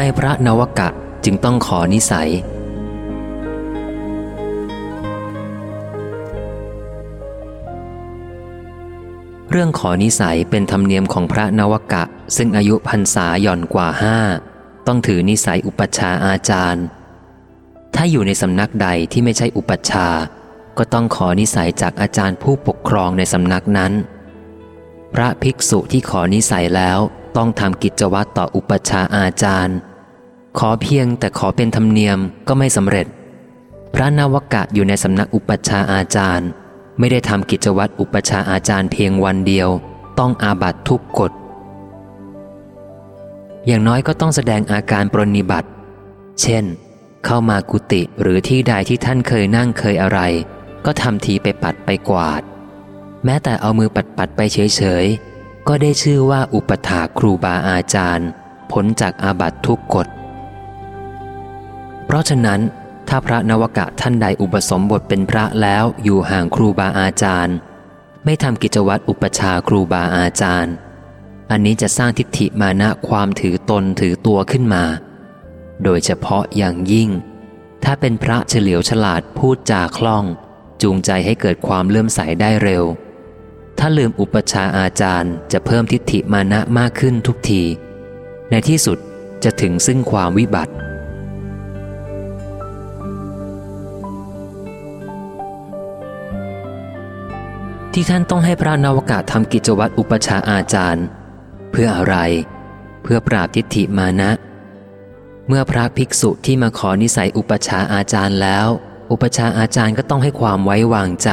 ไมพระนวกะจึงต้องขอนิสัย เรื่องขอนิสัยเป็นธรรมเนียมของพระนวกะ ซึ่งอายุพรรษาหย่อนกว่าห้าต้องถือนิสัยอุปชาอาจารย์ ถ้าอยู่ในสำนักใดที่ไม่ใช่อุปชาก็ต้องขอนิสัยจากอาจารย์ผู้ปกครองในสำนักนั้น พระภิกษุที่ขอนิสัยแล้วต้องทำกิจวัตรต่ออุปชาอาจารย์ ขอเพียงแต่ขอเป็นธรรมเนียมก็ไม่สำเร็จ พระนวกะอยู่ในสำนักอุปชาอาจารย์ ไม่ได้ทำกิจวัตรอุปชาอาจารย์เพียงวันเดียว ต้องอาบัตทุกกฎ อย่างน้อยก็ต้องแสดงอาการปรนิบัติ เช่น เข้ามากุฏิหรือที่ใดที่ท่านเคยนั่งเคยอะไร ก็ทำทีไปปัดไปกวาด แม้แต่เอามือปัดปัดไปเฉยๆก็ได้ชื่อว่าอุปถาครูบาอาจารย์พ้นจากอาบัตทุกกฎ เพราะฉะนั้น ถ้าพระนวกะท่านใดอุปสมบทเป็นพระแล้วอยู่ห่างครูบาอาจารย์ ไม่ทำกิจวัตรอุปชาครูบาอาจารย์ อันนี้จะสร้างทิฏฐิมานะความถือตนถือตัวขึ้นมา โดยเฉพาะอย่างยิ่ง ถ้าเป็นพระเฉลียวฉลาดพูดจาคล่อง จูงใจให้เกิดความเลื่อมใสได้เร็ว ถ้าลืมอุปชาอาจารย์จะเพิ่มทิฏฐิมานะมากขึ้นทุกที ในที่สุดจะถึงซึ่งความวิบัติ ที่ท่านต้องให้พระนวกะทำกิจวัตรอุปชาอาจารย์ เพื่ออะไร เพื่อปราบทิฏฐิมานะ เมื่อพระภิกษุที่มาขอนิสัยอุปชาอาจารย์แล้ว อุปชาอาจารย์ก็ต้องให้ความไว้วางใจ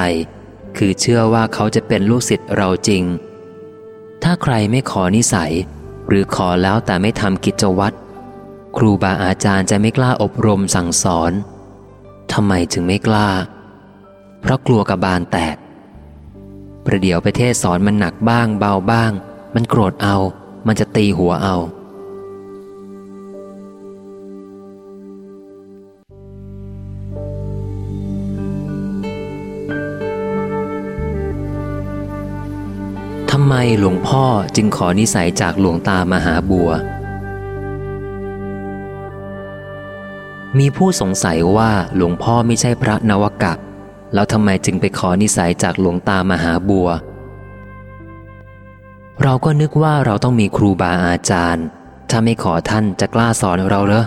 คือเชื่อว่าเขาจะเป็นลูกศิษย์เราจริง ถ้าใครไม่ขอนิสัย หรือขอแล้วแต่ไม่ทำกิจวัตรครูบาอาจารย์จะไม่กล้าอบรมสั่งสอนทำไมจึงไม่กล้า เพราะกลัวกับบานแตก ประเดี๋ยวไปเทศสอนมันหนักบ้างเบาบ้าง มันโกรธเอา มันจะตีหัวเอา ทำไมหลวงพ่อจึงขอนิสัยจากหลวงตามหาบัว มีผู้สงสัยว่าหลวงพ่อไม่ใช่พระนวกะ แล้วทำไมจึงไปขอนิสัยจากหลวงตามหาบัว เราก็นึกว่าเราต้องมีครูบาอาจารย์ ถ้าไม่ขอท่านจะกล้าสอนเราเหรอ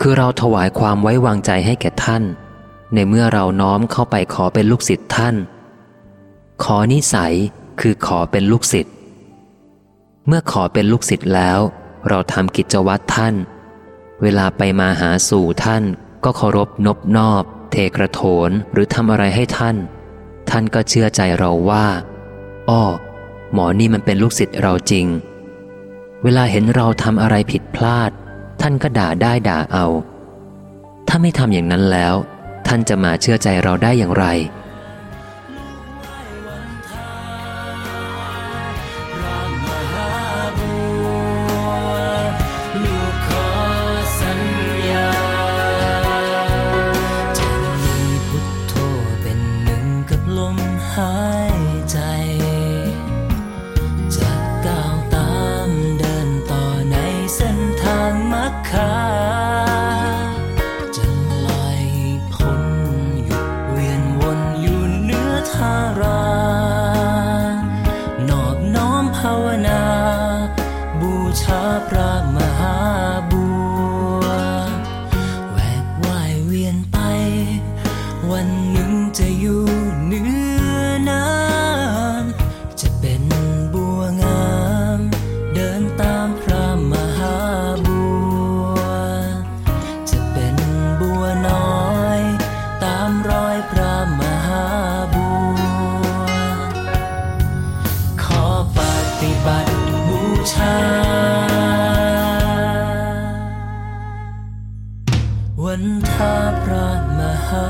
คือเราถวายความไว้วางใจให้แก่ท่าน ในเมื่อเราน้อมเข้าไปขอเป็นลูกศิษย์ท่าน ขอนิสัยคือขอเป็นลูกศิษย์ เมื่อขอเป็นลูกศิษย์แล้ว เราทำกิจวัตรท่าน เวลาไปมาหาสู่ท่านก็เคารพนบนอบ เทกระโถนหรือทำอะไรให้ท่าน ท่านก็เชื่อใจเราว่า อ้อ หมอนี่มันเป็นลูกศิษย์เราจริง เวลาเห็นเราทำอะไรผิดพลาด ท่านก็ด่าได้ด่าเอา ถ้าไม่ทำอย่างนั้นแล้ว ท่านจะมาเชื่อใจเราได้อย่างไรา วันทาพระมหา